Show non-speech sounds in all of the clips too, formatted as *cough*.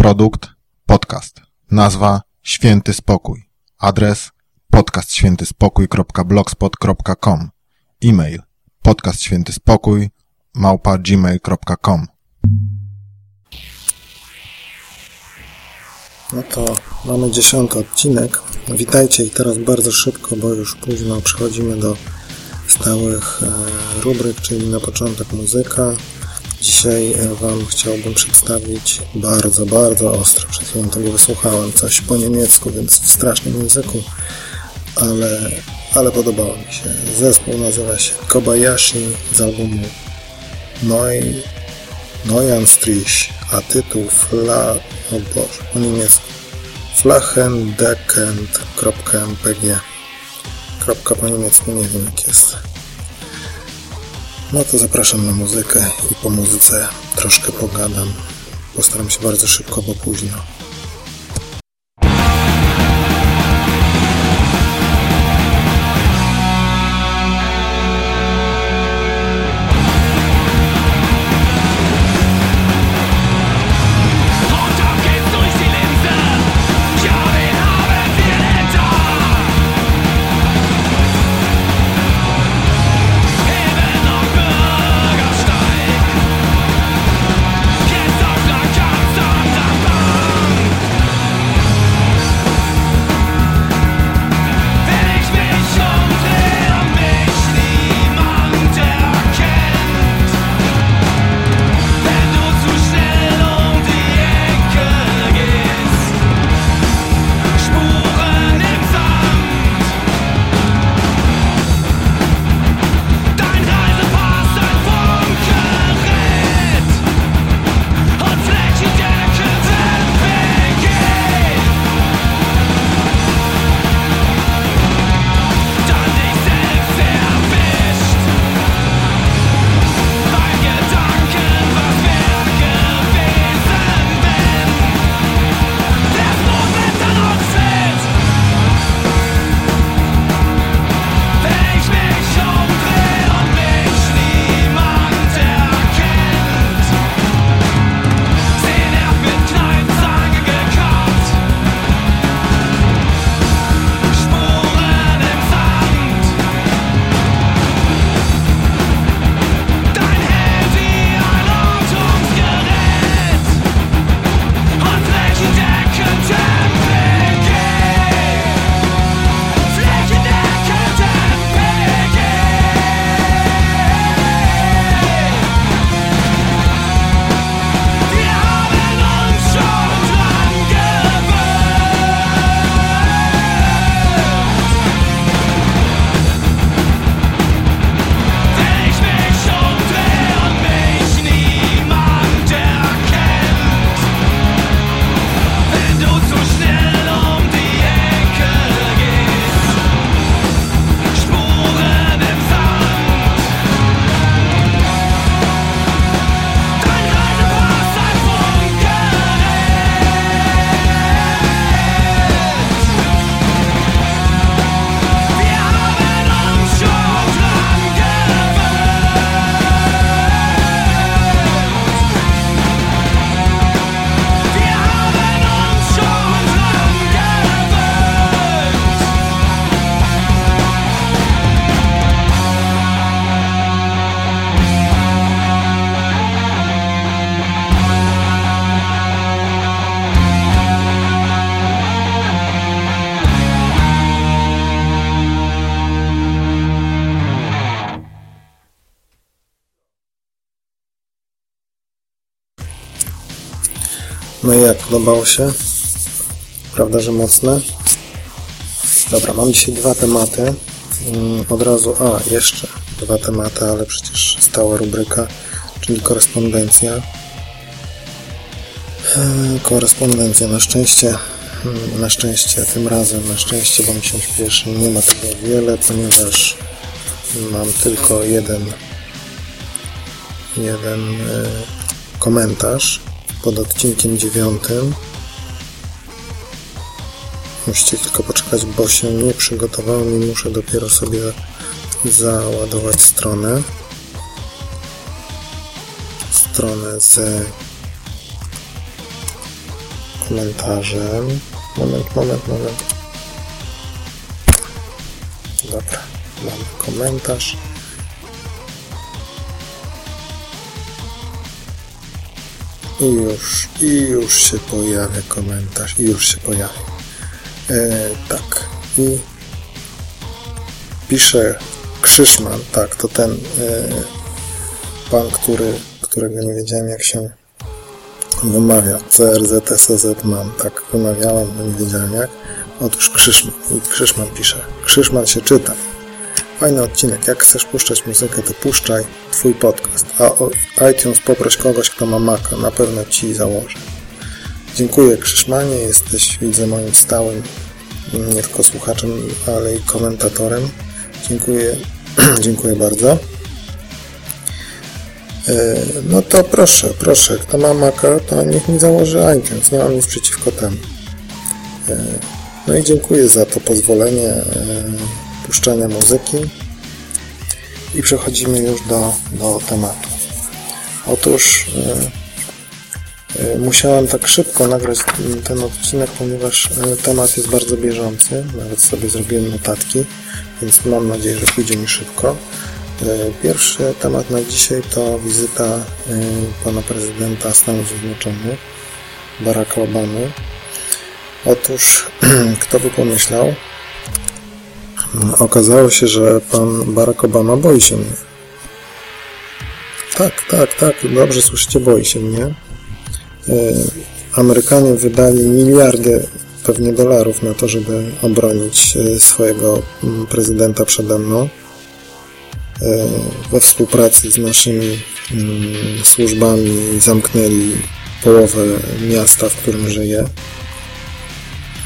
Produkt podcast. Nazwa Święty Spokój. Adres podcastświętyspokój.blogspot.com. E-mail podcastświętyspokój małpa gmail.com. No to mamy dziesiąty odcinek. Witajcie i teraz bardzo szybko, bo już późno przechodzimy do stałych e, rubryk, czyli na początek muzyka. Dzisiaj e, Wam chciałbym przedstawić bardzo, bardzo ostro. Przed chwilą tego wysłuchałem coś po niemiecku, więc w strasznym języku, ale, ale podobało mi się. Zespół nazywa się Kobayashi z albumu Neu, Neuanstrich, a tytuł Fla... o Boże, po niemiecku Flachendeckend.mpg Kropka po niemiecku nie wiem jak jest. No to zapraszam na muzykę i po muzyce troszkę pogadam. Postaram się bardzo szybko, bo późno. Podobało się? Prawda, że mocne? Dobra, mam dzisiaj dwa tematy. Mm, od razu, a jeszcze dwa tematy, ale przecież stała rubryka, czyli korespondencja. Eee, korespondencja, na szczęście, mm, na szczęście, tym razem, na szczęście, bo mi się śpieszy, nie ma tego wiele, ponieważ mam tylko jeden jeden e, komentarz pod odcinkiem dziewiątym. Musicie tylko poczekać, bo się nie przygotowałem i muszę dopiero sobie załadować stronę. Stronę z komentarzem. Moment, moment, moment. Dobra, mamy komentarz. I już, i już się pojawia komentarz, i już się pojawia. E, tak, i pisze Krzyszman, tak, to ten e, pan, który, którego nie wiedziałem jak się wymawia. CRZSZ man, tak wymawiałem, nie wiedziałem jak. Otóż Krzyszman, i Krzyszman pisze. Krzyszman się czyta. Fajny odcinek. Jak chcesz puszczać muzykę, to puszczaj Twój podcast. A o iTunes poproś kogoś, kto ma Maca. Na pewno Ci założę. Dziękuję Krzyszmanie. Jesteś, widzę, moim stałym nie tylko słuchaczem, ale i komentatorem. Dziękuję, *clears throat* dziękuję bardzo. E, no to proszę, proszę, kto ma Maca, to niech mi założy iTunes. Nie mam nic przeciwko temu. E, no i dziękuję za to pozwolenie e, puszczania muzyki. I przechodzimy już do, do tematu. Otóż musiałem tak szybko nagrać ten odcinek, ponieważ temat jest bardzo bieżący. Nawet sobie zrobiłem notatki, więc mam nadzieję, że pójdzie mi szybko. Pierwszy temat na dzisiaj to wizyta pana prezydenta Stanów Zjednoczonych, Baracka Obamy. Otóż, *clears throat* kto by pomyślał, okazało się, że pan Barack Obama boi się mnie. Tak, tak, tak, dobrze słyszycie, boi się mnie. E, Amerykanie wydali miliardy pewnie dolarów na to, żeby obronić swojego prezydenta przede mną. E, we współpracy z naszymi mm, służbami zamknęli połowę miasta, w którym żyję.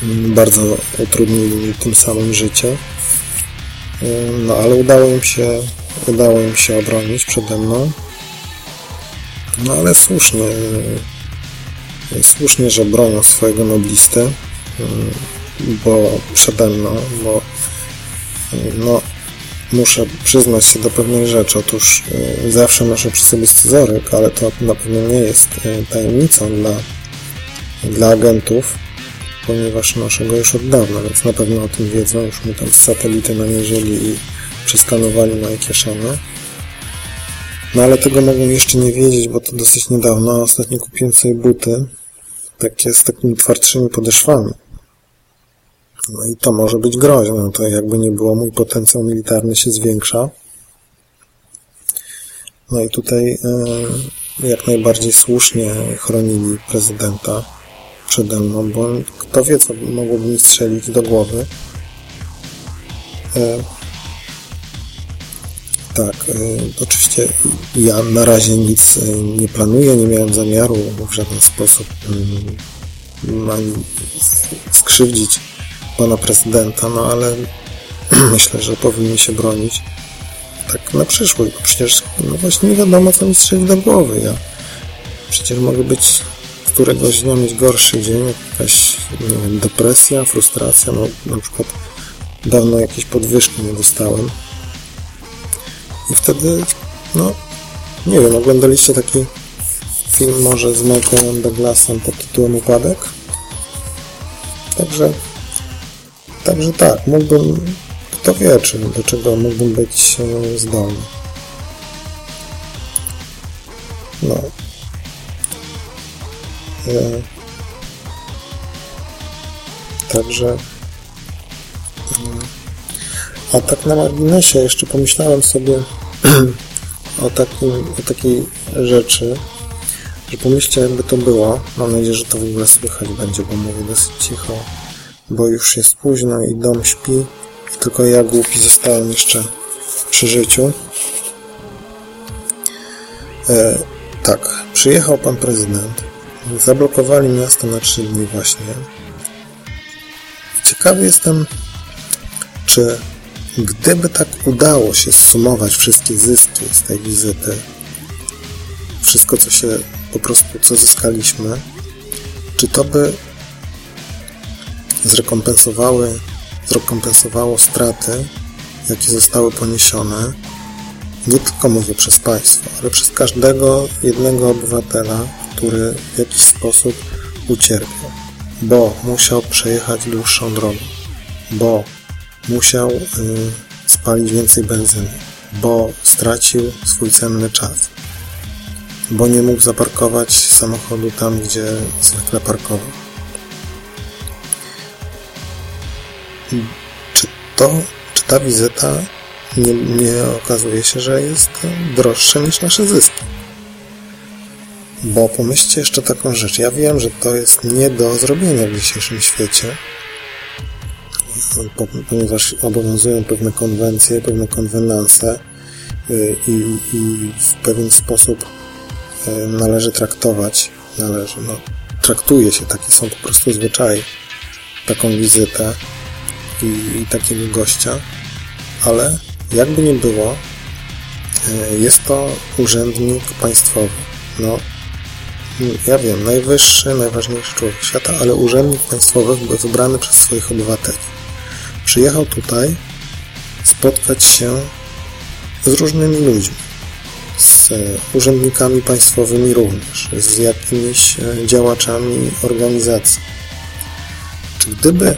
Mm, bardzo utrudnili mi tym samym życie. E, no ale udało im się, udało im się obronić przede mną. No ale słusznie, e, słusznie, że bronią swojego noblistę, bo przede mną, bo no, muszę przyznać się do pewnej rzeczy. Otóż y, zawsze noszę przy sobie scyzoryk, ale to na pewno nie jest y, tajemnicą dla, dla agentów, ponieważ noszę go już od dawna, więc na pewno o tym wiedzą. Już mi tam z satelity namierzyli i przeskanowali moje kieszenie. No ale tego mogą jeszcze nie wiedzieć, bo to dosyć niedawno. Ostatnio kupiłem sobie buty takie z takimi twardszymi podeszwami. No i to może być groźne. No to jakby nie było, mój potencjał militarny się zwiększa. No i tutaj e, jak najbardziej słusznie chronili prezydenta przede mną, bo kto wie, co mogłoby mi strzelić do głowy. E, tak, e, oczywiście ja na razie nic nie planuję, nie miałem zamiaru w żaden sposób mm, ani skrzywdzić pana prezydenta, no ale *clears throat* myślę, że powinien się bronić tak na przyszłość, bo przecież no właśnie nie wiadomo, co mi strzeli do głowy. Ja przecież mogę być któregoś dnia mieć gorszy dzień, jakaś wiem, depresja, frustracja, no na przykład dawno jakieś podwyżki nie dostałem i wtedy, no nie wiem, oglądaliście taki film może z Michaelem Douglasem pod tytułem Upadek? Także Także tak, mógłbym, kto wie, czy do czego mógłbym być e, zdolny. No. E, także e, a tak na marginesie jeszcze pomyślałem sobie *clears throat* o, takim, o takiej rzeczy, że pomyślcie jakby to było. Mam nadzieję, że to w ogóle słychać będzie, bo mówię dosyć cicho bo już jest późno i dom śpi tylko ja głupi zostałem jeszcze przy życiu. E, tak, przyjechał pan prezydent. Zablokowali miasto na trzy dni właśnie. Ciekawy jestem, czy gdyby tak udało się zsumować wszystkie zyski z tej wizyty, wszystko co się po prostu, co zyskaliśmy, czy to by zrekompensowały, zrekompensowało straty, jakie zostały poniesione, nie tylko mówię przez państwo, ale przez każdego jednego obywatela, który w jakiś sposób ucierpiał. bo musiał przejechać dłuższą drogę, bo musiał y, spalić więcej benzyny, bo stracił swój cenny czas, bo nie mógł zaparkować samochodu tam, gdzie zwykle parkował. Czy to, czy ta wizyta nie, nie okazuje się, że jest droższa niż nasze zyski? Bo pomyślcie jeszcze taką rzecz. Ja wiem, że to jest nie do zrobienia w dzisiejszym świecie, ponieważ obowiązują pewne konwencje, pewne konwenanse y, i, i w pewien sposób y, należy traktować, należy, no, traktuje się, takie są po prostu zwyczaje, taką wizytę i, i takiego gościa, ale jakby nie było, y, jest to urzędnik państwowy. No, ja wiem, najwyższy, najważniejszy człowiek świata, ale urzędnik państwowy wybrany przez swoich obywateli. Przyjechał tutaj spotkać się z różnymi ludźmi, z urzędnikami państwowymi również, z jakimiś e, działaczami organizacji. Czy gdyby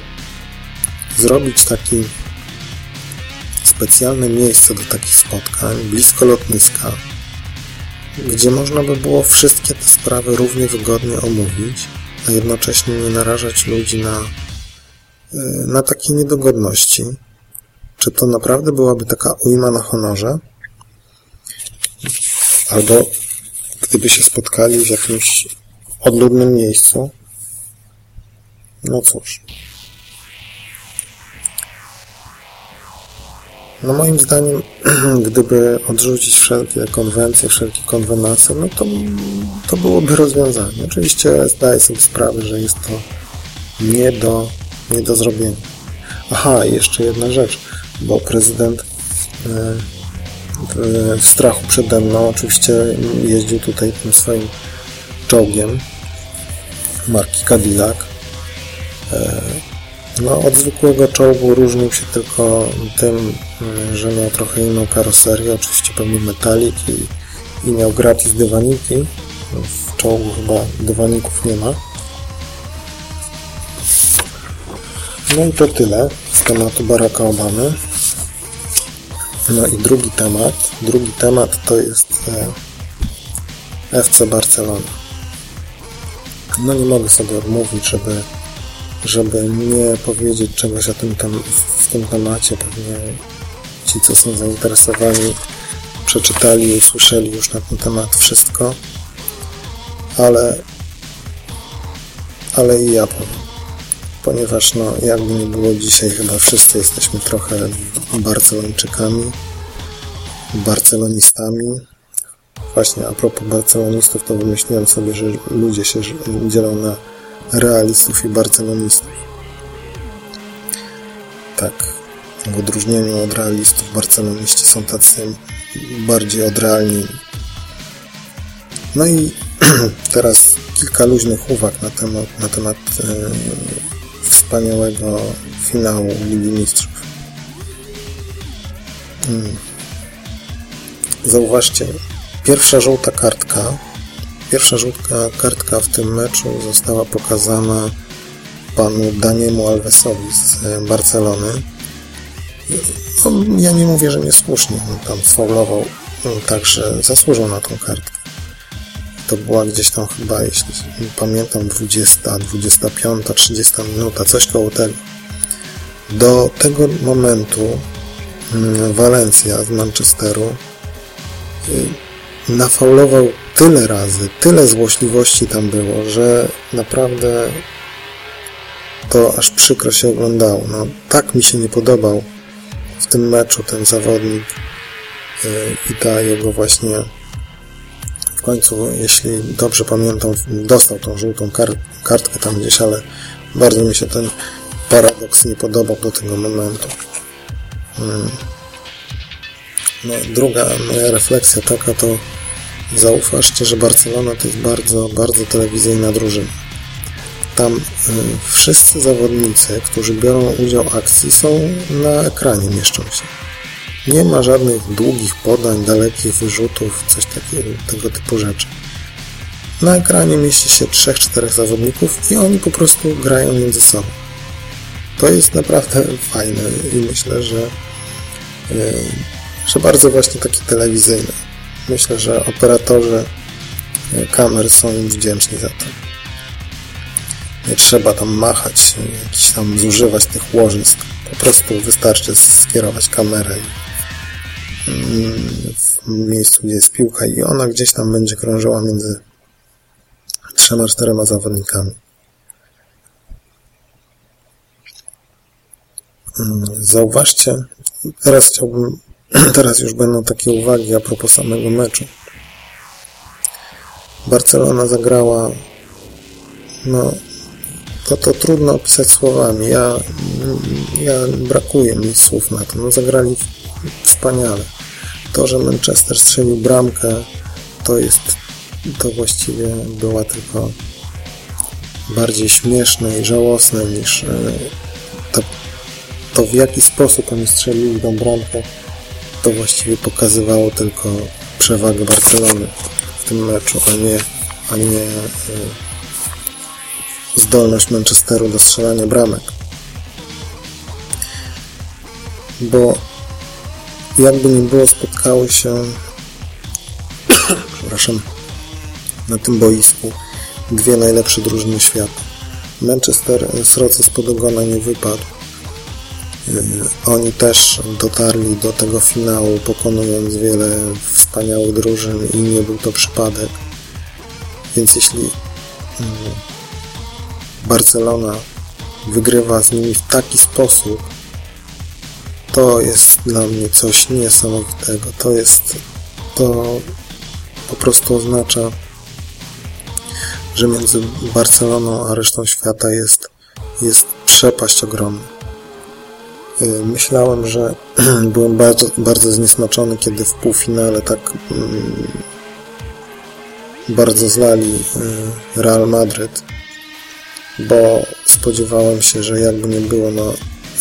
zrobić taki specjalne miejsce do takich spotkań, blisko lotniska, gdzie można by było wszystkie te sprawy równie wygodnie omówić, a jednocześnie nie narażać ludzi na, e, na takie niedogodności. Czy to naprawdę byłaby taka ujma na honorze? Albo gdyby się spotkali w jakimś odludnym miejscu? No cóż. No moim zdaniem, *clears throat* gdyby odrzucić wszelkie konwencje, wszelkie konwenacje, no to, to byłoby rozwiązanie. Oczywiście zdaję sobie sprawę, że jest to nie do, nie do zrobienia. Aha, jeszcze jedna rzecz, bo prezydent e, w strachu przede mną oczywiście jeździł tutaj tym swoim czołgiem marki Cadillac e, no, od zwykłego czołgu różnił się tylko tym, że miał trochę inną karoserię, oczywiście pełnił metalik i, i miał gratis dywaniki. W czołgu chyba dywaników nie ma. No i to tyle z tematu Baracka Obamy. No i drugi temat. Drugi temat to jest e, FC Barcelona. No nie mogę sobie odmówić, żeby żeby nie powiedzieć czegoś o tym tam, w tym temacie. Pewnie ci, co są zainteresowani, przeczytali i usłyszeli już na ten temat wszystko, ale, ale i ja powiem. Ponieważ, no, jakby nie było dzisiaj, chyba wszyscy jesteśmy trochę Barcelończykami, barcelonistami. Właśnie a propos barcelonistów, to wymyśliłem sobie, że ludzie się dzielą na realistów i barcelonistów. Tak, w odróżnieniu od realistów, barceloniści są tacy bardziej odrealnieni. No i *clears throat* teraz kilka luźnych uwag na temat, na temat e, wspaniałego finału Ligi Mistrzów. Hmm. Zauważcie, pierwsza żółta kartka Pierwsza żółtka kartka w tym meczu została pokazana panu Daniemu Alvesowi z e, Barcelony. No, ja nie mówię, że niesłusznie. On tam faulował, no, także zasłużył na tą kartkę. To była gdzieś tam chyba, jeśli pamiętam, 20, 25, 30 minuta, coś koło tego. Do tego momentu Walencja mm, z Manchesteru y, nafaulował tyle razy, tyle złośliwości tam było, że naprawdę to aż przykro się oglądało. No, tak mi się nie podobał w tym meczu ten zawodnik yy, i ta jego właśnie w końcu, jeśli dobrze pamiętam, dostał tą żółtą kart kartkę tam gdzieś, ale bardzo mi się ten paradoks nie podobał do tego momentu. Yy. No, druga moja refleksja taka to Zauważcie, że Barcelona to jest bardzo, bardzo telewizyjna drużyna. Tam y, wszyscy zawodnicy, którzy biorą udział w akcji są na ekranie, mieszczą się. Nie ma żadnych długich podań, dalekich wyrzutów, coś takiego, tego typu rzeczy. na ekranie mieści się 3-4 zawodników i oni po prostu grają między sobą. To jest naprawdę *laughs* fajne i myślę, że, że bardzo właśnie takie telewizyjne. Myślę, że operatorzy kamer są im wdzięczni za to. Nie trzeba tam machać, jakiś tam zużywać tych łożysk. Po prostu wystarczy skierować kamerę mm, w miejscu, gdzie jest piłka i ona gdzieś tam będzie krążyła między trzema, czterema zawodnikami. Mm, zauważcie, teraz chciałbym, *clears throat* teraz już będą takie uwagi a propos samego meczu. Barcelona zagrała no, to to trudno opisać słowami. Ja, ja brakuje mi słów na to. No, zagrali wspaniale. To, że Manchester strzelił bramkę, to jest, to właściwie była tylko bardziej śmieszne i żałosne niż e, to, to w jaki sposób oni strzelili tą bramkę, to właściwie pokazywało tylko przewagę Barcelony w tym meczu, a nie, a nie e, zdolność Manchesteru do strzelania bramek. Bo jakby nie było, spotkały się *coughs* przepraszam, na tym boisku dwie najlepsze drużyny świata. Manchester sroce spod ogona nie wypadł. Oni też dotarli do tego finału, pokonując wiele wspaniałych drużyn i nie był to przypadek. Więc jeśli y, Barcelona wygrywa z nimi w taki sposób, to jest dla mnie coś niesamowitego. To jest, to po prostu oznacza, że między Barceloną a resztą świata jest, jest przepaść ogromna. Y, myślałem, że *clears throat* byłem bardzo, bardzo zniesmaczony, kiedy w półfinale tak mm, bardzo zlali y, Real Madryt bo spodziewałem się, że jakby nie było, no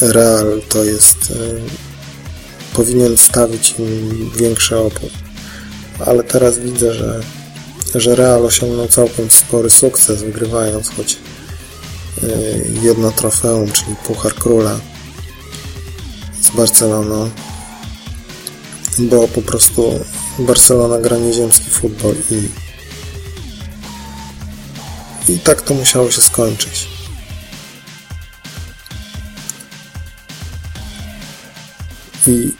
Real to jest y, powinien stawić im większy opór. Ale teraz widzę, że, że Real osiągnął całkiem spory sukces, wygrywając choć jedno trofeum, czyli Puchar Króla z Barceloną, bo po prostu Barcelona gra nieziemski futbol i i tak to musiało się skończyć. I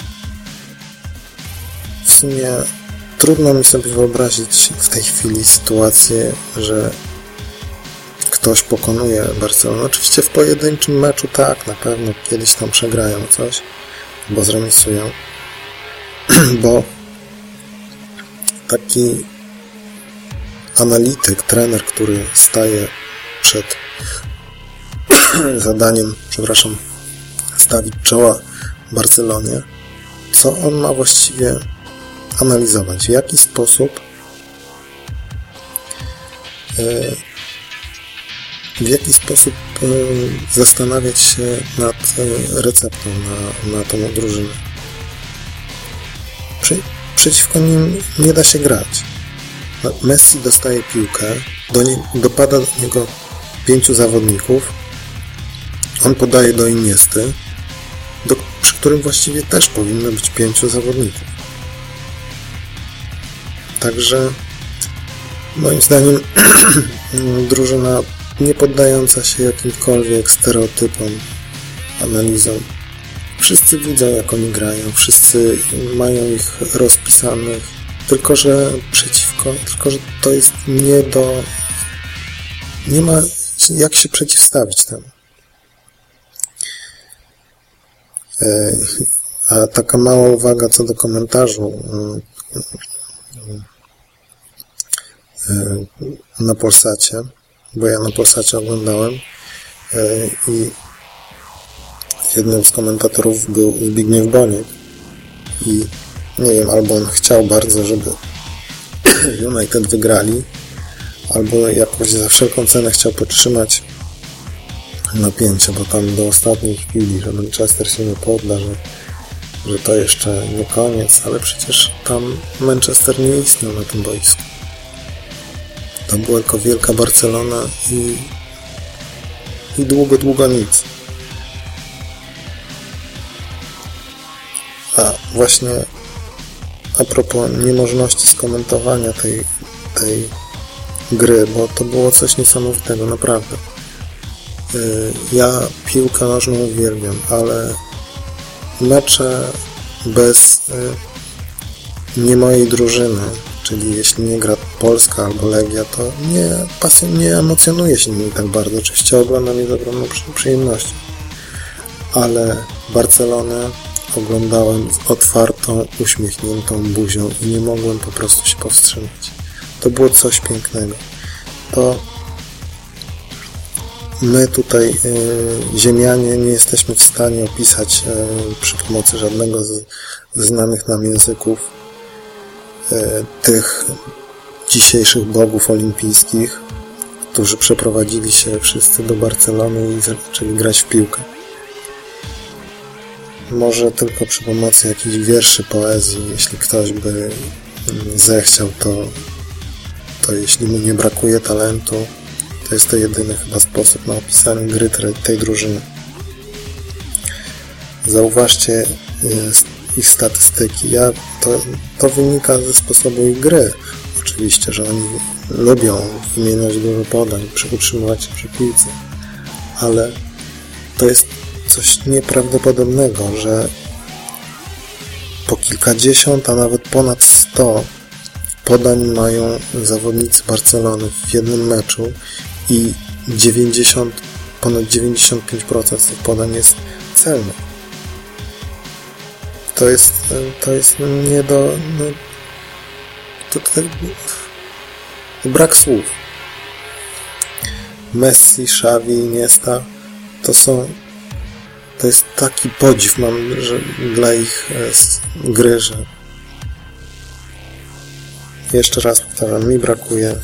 w sumie trudno mi sobie wyobrazić w tej chwili sytuację, że ktoś pokonuje Barcelonę. Oczywiście w pojedynczym meczu tak, na pewno kiedyś tam przegrają coś, bo zremisują, *clears throat* bo taki analityk, trener, który staje przed *clears throat* zadaniem, przepraszam, stawić czoła Barcelonie, co on ma właściwie analizować, w jaki sposób e, w jaki sposób e, zastanawiać się nad e, receptą na, na tą drużynę. przeciwko nim nie da się grać. Messi dostaje piłkę, do nie, dopada do niego pięciu zawodników, on podaje do Iniesty, do, przy którym właściwie też powinno być pięciu zawodników. Także moim zdaniem *clears throat* drużyna nie poddająca się jakimkolwiek stereotypom, analizom. Wszyscy widzą, jak oni grają, wszyscy mają ich rozpisanych tylko, że przeciwko, tylko, że to jest nie do, nie ma jak się przeciwstawić temu. E, a taka mała uwaga co do komentarzu e, na Polsacie, bo ja na Polsacie oglądałem e, i jednym z komentatorów był Zbigniew Boniek i nie wiem, albo on chciał bardzo, żeby *clears throat* United wygrali, albo jakoś za wszelką cenę chciał podtrzymać napięcie, bo tam do ostatniej chwili, że Manchester się nie podda, że, że to jeszcze nie koniec, ale przecież tam Manchester nie istniał na tym boisku. To była tylko wielka Barcelona i, i długo, długo nic. A właśnie a propos niemożności skomentowania tej, tej gry, bo to było coś niesamowitego, naprawdę. Y, ja piłkę nożną uwielbiam, ale mecze bez y, nie mojej drużyny, czyli jeśli nie gra Polska albo Legia, to nie, pasję, nie emocjonuje się nimi tak bardzo. Oczywiście oglądam je z ogromną przyjemnością. Ale Barcelonę oglądałem z otwartą, uśmiechniętą buzią i nie mogłem po prostu się powstrzymać. To było coś pięknego. To my tutaj, y, ziemianie, nie jesteśmy w stanie opisać y, przy pomocy żadnego z znanych nam języków tych dzisiejszych bogów olimpijskich, którzy przeprowadzili się wszyscy do Barcelony i zaczęli grać w piłkę. Może tylko przy pomocy jakichś wierszy poezji, jeśli ktoś by mm, zechciał, to, to jeśli mu nie brakuje talentu, to jest to jedyny chyba sposób na opisanie gry tej drużyny. Zauważcie ich statystyki. Ja, to, to wynika ze sposobu ich gry. Oczywiście, że oni lubią wymieniać dużo podań, utrzymywać się przy piłce, ale to jest coś nieprawdopodobnego, że po kilkadziesiąt, a nawet ponad sto podań mają zawodnicy Barcelony w jednym meczu i 90, ponad 95% z tych podań jest celnych. To jest, to jest nie do... No, to, to, to, brak słów. Messi, Xavi, Iniesta to są to jest taki podziw mam że dla ich e, gry, że jeszcze raz powtarzam, mi brakuje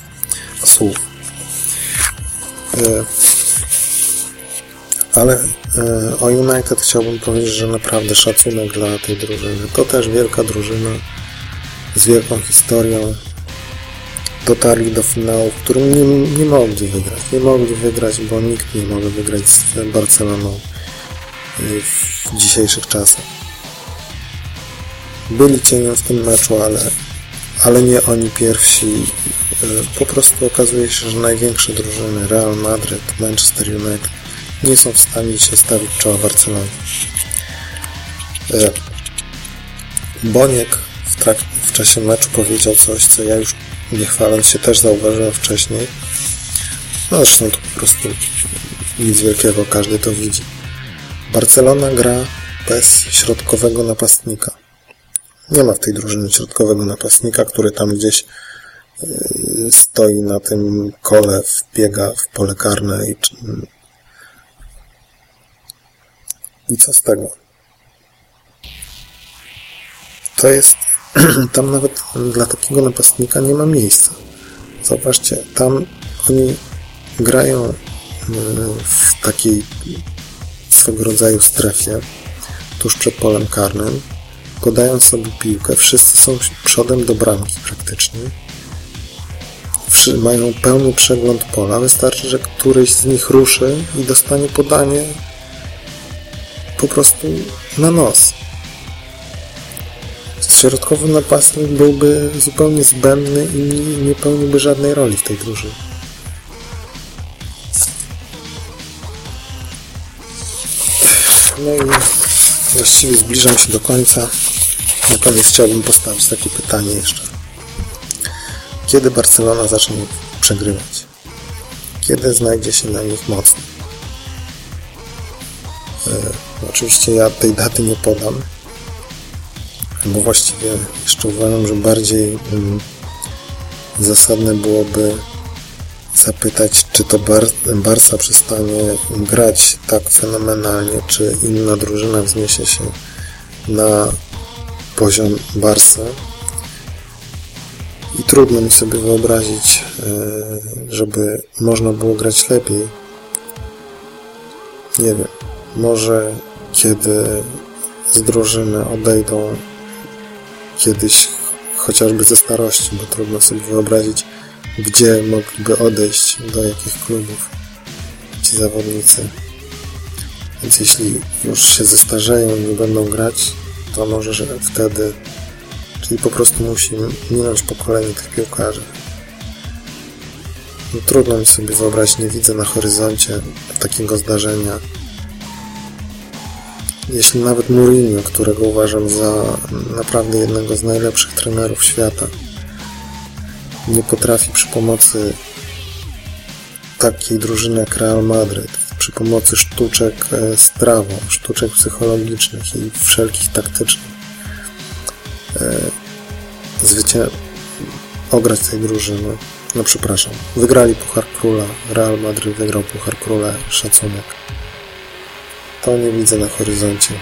słów. E, ale e, o United chciałbym powiedzieć, że naprawdę szacunek dla tej drużyny. To też wielka drużyna z wielką historią. Dotarli do finału, w którym nie, nie mogli wygrać. Nie mogli wygrać, bo nikt nie może wygrać z Barceloną w dzisiejszych czasach. Byli cieniem w tym meczu, ale, ale nie oni pierwsi. Po prostu okazuje się, że największe drużyny Real Madrid, Manchester United nie są w stanie się stawić czoła Barcelonie. E, Boniek w, trak- w czasie meczu powiedział coś, co ja już nie chwaląc się też zauważyłem wcześniej. No zresztą to po prostu nic wielkiego, każdy to widzi. Barcelona gra bez środkowego napastnika. Nie ma w tej drużynie środkowego napastnika, który tam gdzieś y, stoi na tym kole, wbiega w pole karne i, i co z tego? To jest, *clears throat* tam nawet dla takiego napastnika nie ma miejsca. Zauważcie, tam oni grają y, w takiej swego rodzaju strefie, tuż przed polem karnym, podają sobie piłkę, wszyscy są przodem do bramki praktycznie, mają pełny przegląd pola, wystarczy, że któryś z nich ruszy i dostanie podanie po prostu na nos. Środkowy napastnik byłby zupełnie zbędny i nie pełniłby żadnej roli w tej drużynie. No i właściwie zbliżam się do końca. Na koniec chciałbym postawić takie pytanie jeszcze. Kiedy Barcelona zacznie przegrywać? Kiedy znajdzie się na nich mocno? Oczywiście ja tej daty nie podam, bo właściwie jeszcze uważam, że bardziej mm, zasadne byłoby zapytać, czy to Bar Barca przestanie grać tak fenomenalnie, czy inna drużyna wzniesie się na poziom Barca. I trudno mi sobie wyobrazić, e, żeby można było grać lepiej. Nie wiem, może kiedy z drużyny odejdą kiedyś chociażby ze starości, bo trudno sobie wyobrazić gdzie mogliby odejść, do jakich klubów ci zawodnicy. Więc jeśli już się zestarzeją i nie będą grać, to może że wtedy, czyli po prostu musi minąć pokolenie tych piłkarzy. No, trudno mi sobie wyobrazić, nie widzę na horyzoncie takiego zdarzenia. Jeśli nawet Mourinho, którego uważam za naprawdę jednego z najlepszych trenerów świata, nie potrafi przy pomocy takiej drużyny jak Real Madryt, przy pomocy sztuczek e, z trawą, sztuczek psychologicznych i wszelkich taktycznych, e, zwycię... ograć tej drużyny. No przepraszam, wygrali Puchar Króla, Real Madryt wygrał Puchar Króla, szacunek. To nie widzę na horyzoncie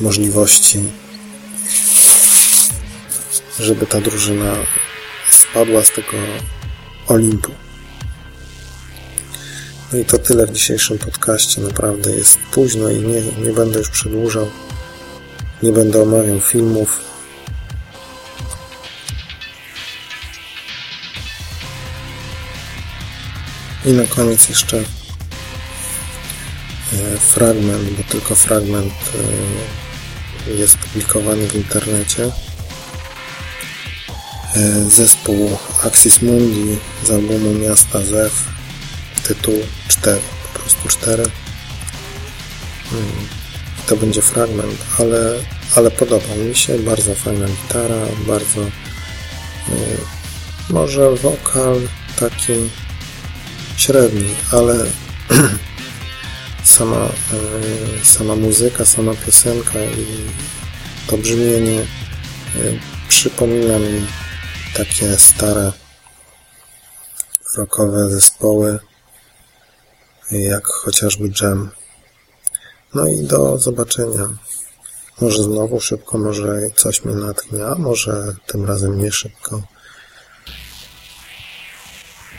możliwości żeby ta drużyna spadła z tego Olimpu. No i to tyle w dzisiejszym podcaście. Naprawdę jest późno i nie, nie będę już przedłużał. Nie będę omawiał filmów. I na koniec jeszcze fragment, bo tylko fragment e, jest publikowany w internecie. E, zespół Axis Mundi z albumu Miasta Zew tytuł 4, po prostu 4 hmm, to będzie fragment, ale, ale podobał mi się, bardzo fajna gitara, bardzo może wokal taki średni, ale *clears throat* sama, yy, sama muzyka, sama piosenka i to brzmienie yy, przypomina mi takie stare rockowe zespoły jak chociażby Jam. No i do zobaczenia. Może znowu szybko, może coś mnie natchnie, a może tym razem nie szybko.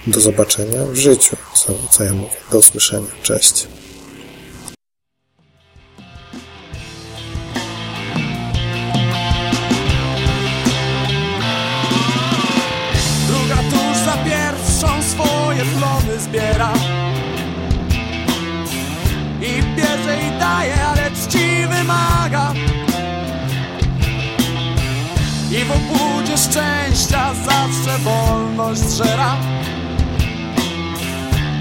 Do zobaczenia w życiu, co, co ja mówię. Do usłyszenia. Cześć. Zbiera. I bierze i daje, ale czci wymaga I w obłudzie szczęścia zawsze wolność żera.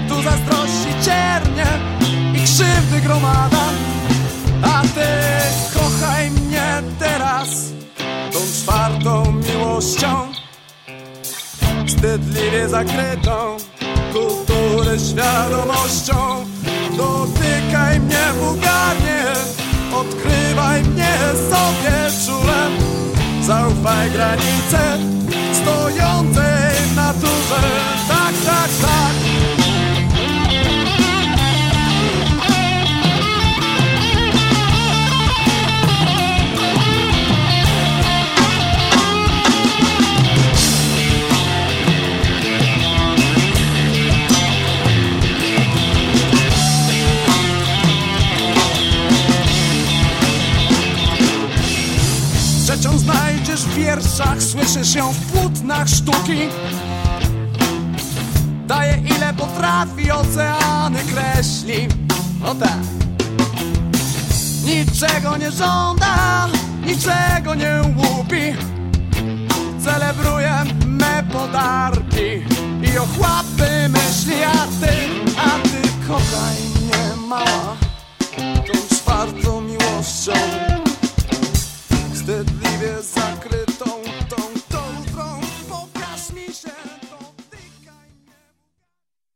Tu zazdrości ciernie i krzywdy gromada. A ty kochaj mnie teraz tą czwartą miłością. Wstydliwie zakrytą kultury świadomością. Dotykaj mnie bugarnie Odkrywaj mnie sobie czule. Zaufaj granice stojącej naturze Tak, tak, tak granicach sztuki. Daje ile potrafi, oceany kreśli. No tak. Niczego nie żąda, niczego nie łupi. Celebruję me podarki I ochłapy myśli, a ty, a ty kochaj mnie mała.